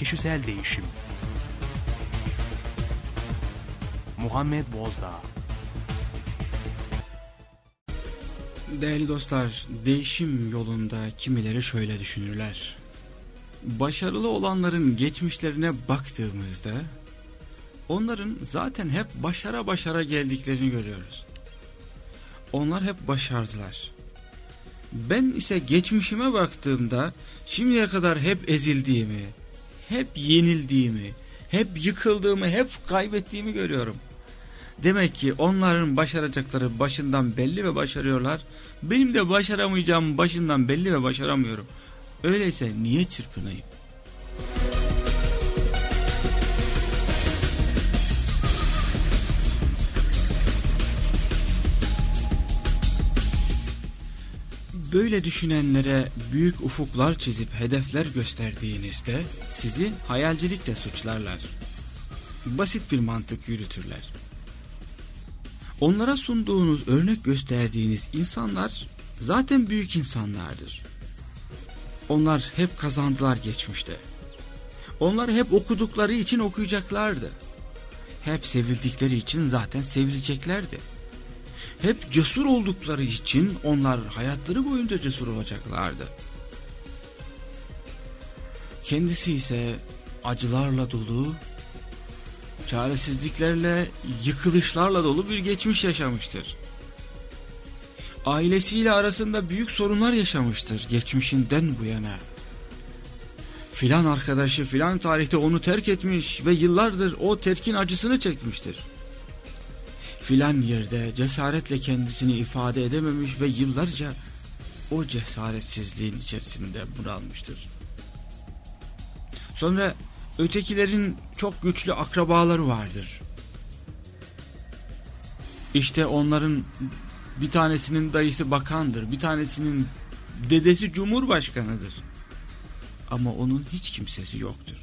Kişisel Değişim Muhammed Bozdağ Değerli dostlar, değişim yolunda kimileri şöyle düşünürler. Başarılı olanların geçmişlerine baktığımızda onların zaten hep başara başara geldiklerini görüyoruz. Onlar hep başardılar. Ben ise geçmişime baktığımda şimdiye kadar hep ezildiğimi, hep yenildiğimi, hep yıkıldığımı, hep kaybettiğimi görüyorum. Demek ki onların başaracakları başından belli ve başarıyorlar. Benim de başaramayacağım başından belli ve başaramıyorum. Öyleyse niye çırpınayım? Böyle düşünenlere büyük ufuklar çizip hedefler gösterdiğinizde sizi hayalcilikle suçlarlar. Basit bir mantık yürütürler. Onlara sunduğunuz örnek gösterdiğiniz insanlar zaten büyük insanlardır. Onlar hep kazandılar geçmişte. Onlar hep okudukları için okuyacaklardı. Hep sevildikleri için zaten sevileceklerdi. Hep cesur oldukları için onlar hayatları boyunca cesur olacaklardı. Kendisi ise acılarla dolu, çaresizliklerle, yıkılışlarla dolu bir geçmiş yaşamıştır. Ailesiyle arasında büyük sorunlar yaşamıştır geçmişinden bu yana. Filan arkadaşı filan tarihte onu terk etmiş ve yıllardır o terkin acısını çekmiştir. Filan yerde cesaretle kendisini ifade edememiş ve yıllarca o cesaretsizliğin içerisinde bunalmıştır. Sonra ötekilerin çok güçlü akrabaları vardır. İşte onların bir tanesinin dayısı bakandır, bir tanesinin dedesi cumhurbaşkanıdır. Ama onun hiç kimsesi yoktur.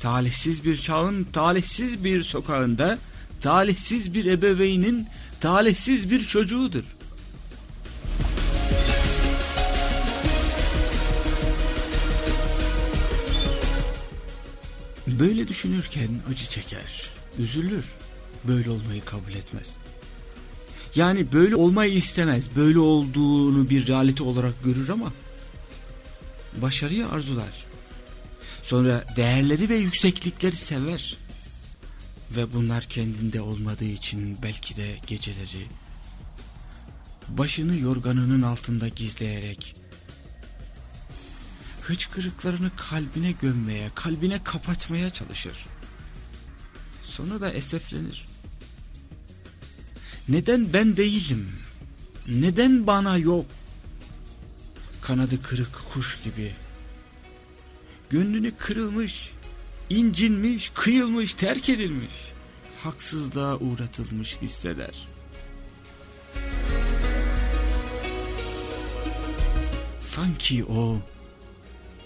Talihsiz bir çağın, talihsiz bir sokağında, talihsiz bir ebeveynin, talihsiz bir çocuğudur. Böyle düşünürken acı çeker, üzülür, böyle olmayı kabul etmez. Yani böyle olmayı istemez, böyle olduğunu bir realite olarak görür ama başarıyı arzular. Sonra değerleri ve yükseklikleri sever. Ve bunlar kendinde olmadığı için belki de geceleri başını yorganının altında gizleyerek hıçkırıklarını kalbine gömmeye, kalbine kapatmaya çalışır. Sonra da eseflenir. Neden ben değilim? Neden bana yok? Kanadı kırık kuş gibi. Gönlünü kırılmış, incinmiş, kıyılmış, terk edilmiş. Haksızlığa uğratılmış hisseder. Sanki o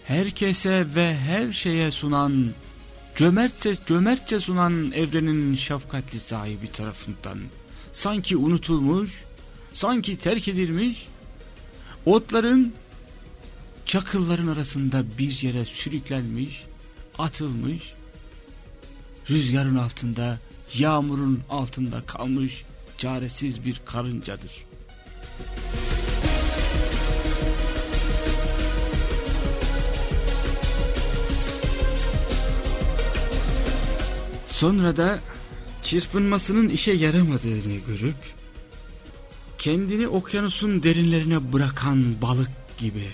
herkese ve her şeye sunan, cömertçe, cömertçe sunan evrenin şefkatli sahibi tarafından sanki unutulmuş, sanki terk edilmiş, otların, çakılların arasında bir yere sürüklenmiş, atılmış, rüzgarın altında, yağmurun altında kalmış çaresiz bir karıncadır. Sonra da çırpınmasının işe yaramadığını görüp kendini okyanusun derinlerine bırakan balık gibi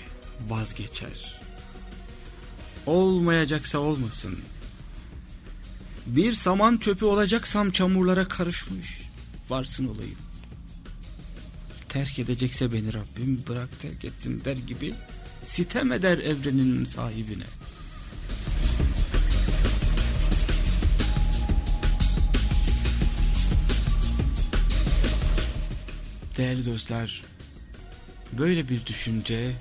vazgeçer. Olmayacaksa olmasın. Bir saman çöpü olacaksam çamurlara karışmış. Varsın olayım. Terk edecekse beni Rabbim bırak terk etsin der gibi sitem eder evrenin sahibine. Değerli dostlar, böyle bir düşünce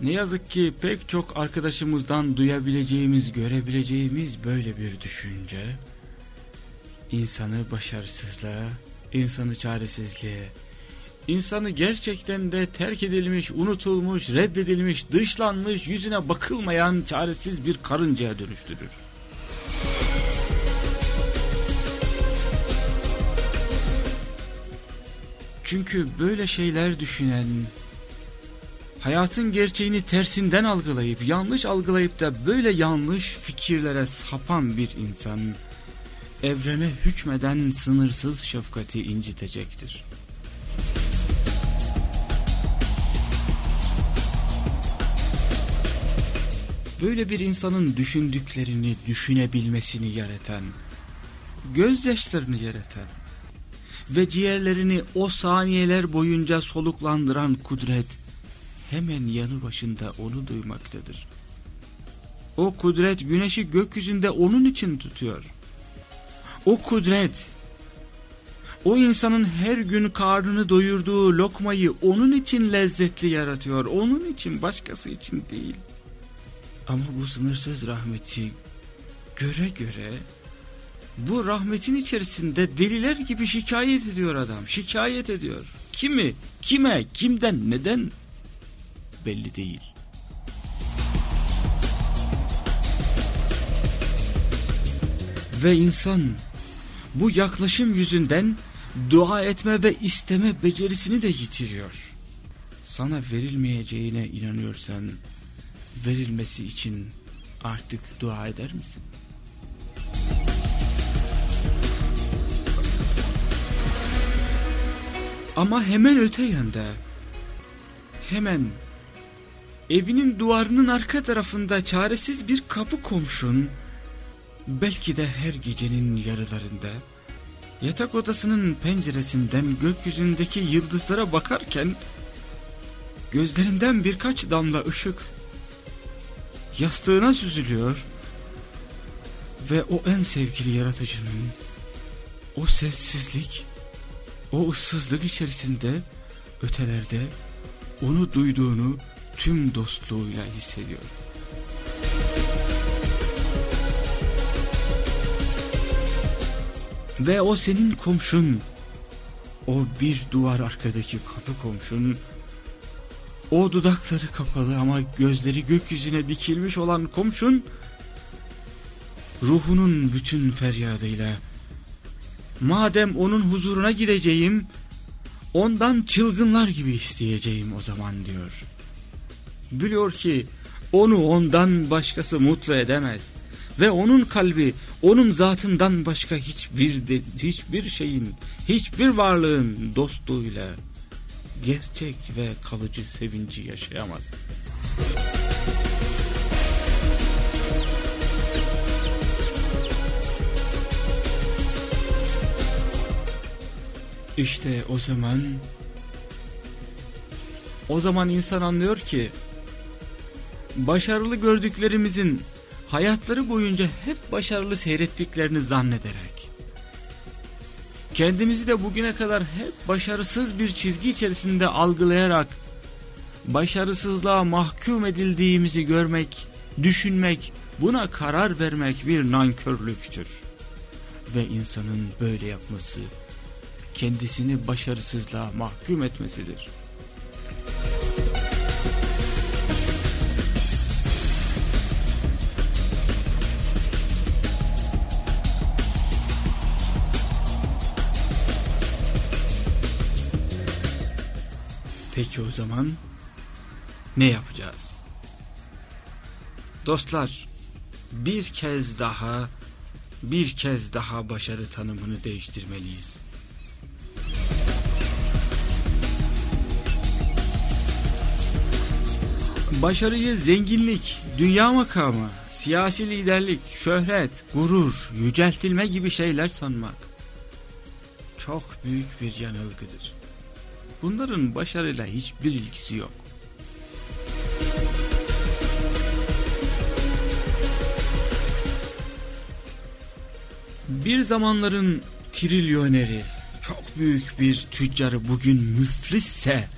ne yazık ki pek çok arkadaşımızdan duyabileceğimiz, görebileceğimiz böyle bir düşünce insanı başarısızlığa, insanı çaresizliğe, insanı gerçekten de terk edilmiş, unutulmuş, reddedilmiş, dışlanmış, yüzüne bakılmayan çaresiz bir karıncaya dönüştürür. Çünkü böyle şeyler düşünen, hayatın gerçeğini tersinden algılayıp, yanlış algılayıp da böyle yanlış fikirlere sapan bir insan, evrene hükmeden sınırsız şefkati incitecektir. Böyle bir insanın düşündüklerini düşünebilmesini yaratan, gözyaşlarını yaratan ve ciğerlerini o saniyeler boyunca soluklandıran kudret hemen yanı başında onu duymaktadır. O kudret güneşi gökyüzünde onun için tutuyor. O kudret, o insanın her gün karnını doyurduğu lokmayı onun için lezzetli yaratıyor. Onun için başkası için değil. Ama bu sınırsız rahmeti göre göre bu rahmetin içerisinde deliler gibi şikayet ediyor adam. Şikayet ediyor. Kimi, kime, kimden, neden belli değil. Ve insan bu yaklaşım yüzünden dua etme ve isteme becerisini de yitiriyor. Sana verilmeyeceğine inanıyorsan verilmesi için artık dua eder misin? Ama hemen öte yanda hemen. Evinin duvarının arka tarafında çaresiz bir kapı komşun. Belki de her gecenin yarılarında. Yatak odasının penceresinden gökyüzündeki yıldızlara bakarken gözlerinden birkaç damla ışık yastığına süzülüyor ve o en sevgili yaratıcının o sessizlik, o ıssızlık içerisinde ötelerde onu duyduğunu tüm dostluğuyla hissediyor. Ve o senin komşun, o bir duvar arkadaki kapı komşun, o dudakları kapalı ama gözleri gökyüzüne dikilmiş olan komşun, ruhunun bütün feryadıyla, madem onun huzuruna gideceğim, ondan çılgınlar gibi isteyeceğim o zaman diyor. Biliyor ki onu ondan başkası mutlu edemez ve onun kalbi onun zatından başka hiçbir hiçbir şeyin, hiçbir varlığın dostluğuyla gerçek ve kalıcı sevinci yaşayamaz. İşte o zaman o zaman insan anlıyor ki başarılı gördüklerimizin hayatları boyunca hep başarılı seyrettiklerini zannederek kendimizi de bugüne kadar hep başarısız bir çizgi içerisinde algılayarak başarısızlığa mahkum edildiğimizi görmek, düşünmek, buna karar vermek bir nankörlüktür. Ve insanın böyle yapması kendisini başarısızlığa mahkum etmesidir. Peki o zaman ne yapacağız? Dostlar bir kez daha bir kez daha başarı tanımını değiştirmeliyiz. Başarıyı zenginlik, dünya makamı, siyasi liderlik, şöhret, gurur, yüceltilme gibi şeyler sanmak çok büyük bir yanılgıdır. Bunların başarıyla hiçbir ilgisi yok. Bir zamanların trilyoneri, çok büyük bir tüccarı bugün müflisse,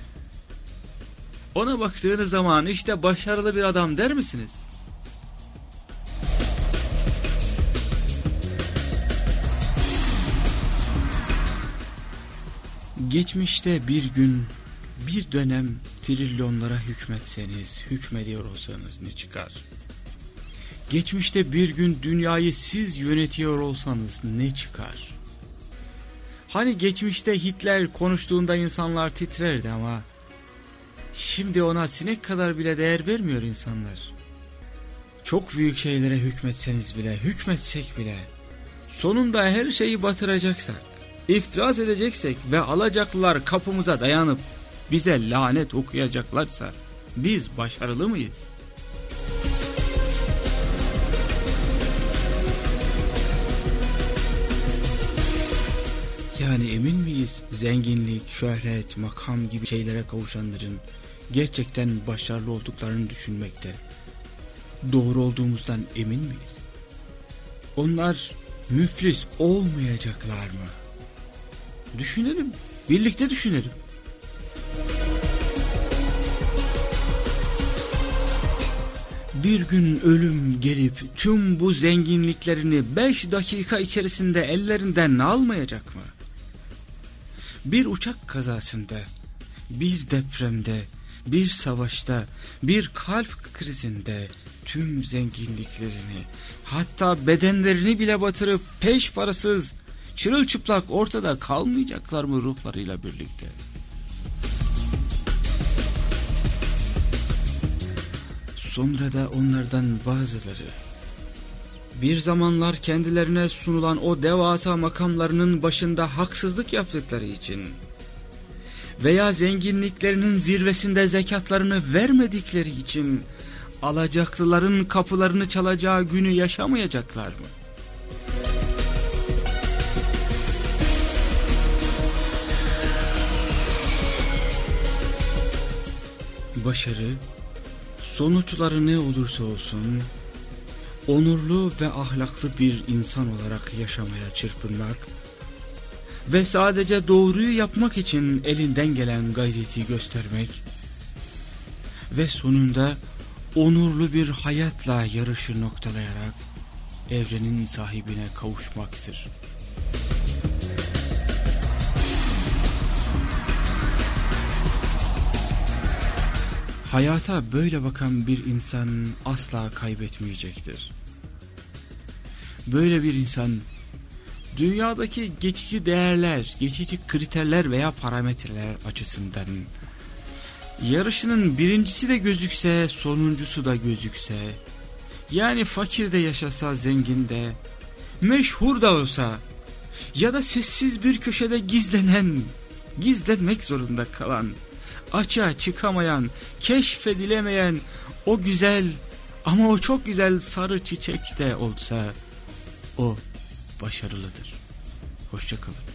ona baktığınız zaman işte başarılı bir adam der misiniz? Geçmişte bir gün, bir dönem trilyonlara hükmetseniz, hükmediyor olsanız ne çıkar? Geçmişte bir gün dünyayı siz yönetiyor olsanız ne çıkar? Hani geçmişte Hitler konuştuğunda insanlar titrerdi ama şimdi ona sinek kadar bile değer vermiyor insanlar. Çok büyük şeylere hükmetseniz bile, hükmetsek bile sonunda her şeyi batıracaksak, iflas edeceksek ve alacaklılar kapımıza dayanıp bize lanet okuyacaklarsa biz başarılı mıyız? Yani emin miyiz zenginlik, şöhret, makam gibi şeylere kavuşanların gerçekten başarılı olduklarını düşünmekte doğru olduğumuzdan emin miyiz? Onlar müflis olmayacaklar mı? Düşünelim, birlikte düşünelim. Bir gün ölüm gelip tüm bu zenginliklerini beş dakika içerisinde ellerinden almayacak mı? Bir uçak kazasında, bir depremde, bir savaşta, bir kalp krizinde tüm zenginliklerini, hatta bedenlerini bile batırıp peş parasız, çırılçıplak ortada kalmayacaklar mı ruhlarıyla birlikte? Sonra da onlardan bazıları bir zamanlar kendilerine sunulan o devasa makamlarının başında haksızlık yaptıkları için veya zenginliklerinin zirvesinde zekatlarını vermedikleri için alacaklıların kapılarını çalacağı günü yaşamayacaklar mı? Başarı, sonuçları ne olursa olsun, onurlu ve ahlaklı bir insan olarak yaşamaya çırpınmak ve sadece doğruyu yapmak için elinden gelen gayreti göstermek ve sonunda onurlu bir hayatla yarışı noktalayarak evrenin sahibine kavuşmaktır. Hayata böyle bakan bir insan asla kaybetmeyecektir. Böyle bir insan dünyadaki geçici değerler, geçici kriterler veya parametreler açısından yarışının birincisi de gözükse, sonuncusu da gözükse, yani fakir de yaşasa, zengin de, meşhur da olsa ya da sessiz bir köşede gizlenen, gizlenmek zorunda kalan, açığa çıkamayan, keşfedilemeyen o güzel ama o çok güzel sarı çiçek de olsa o başarılıdır. Hoşçakalın.